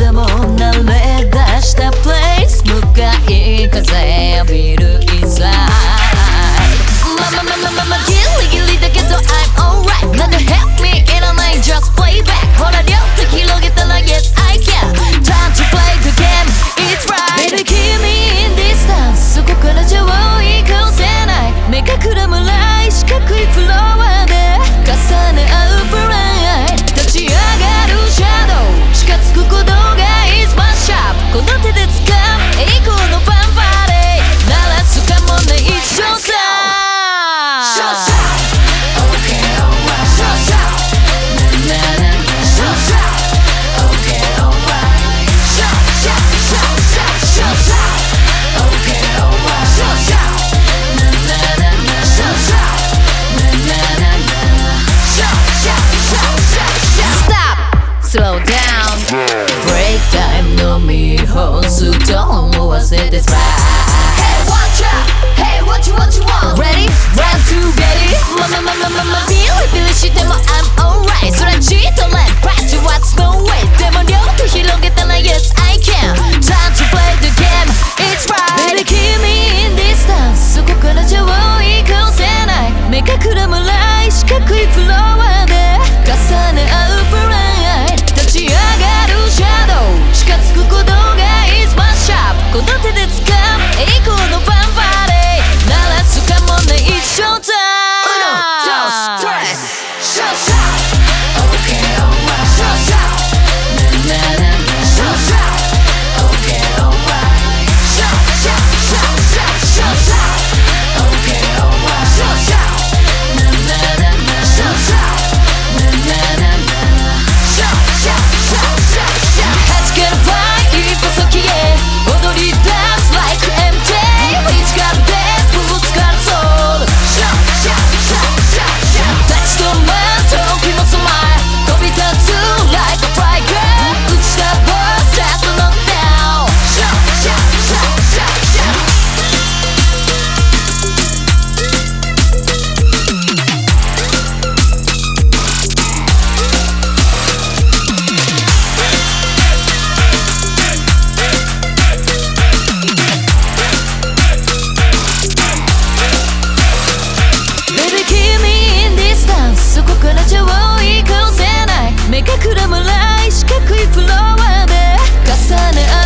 Zemo 四角いフロアで重ね合う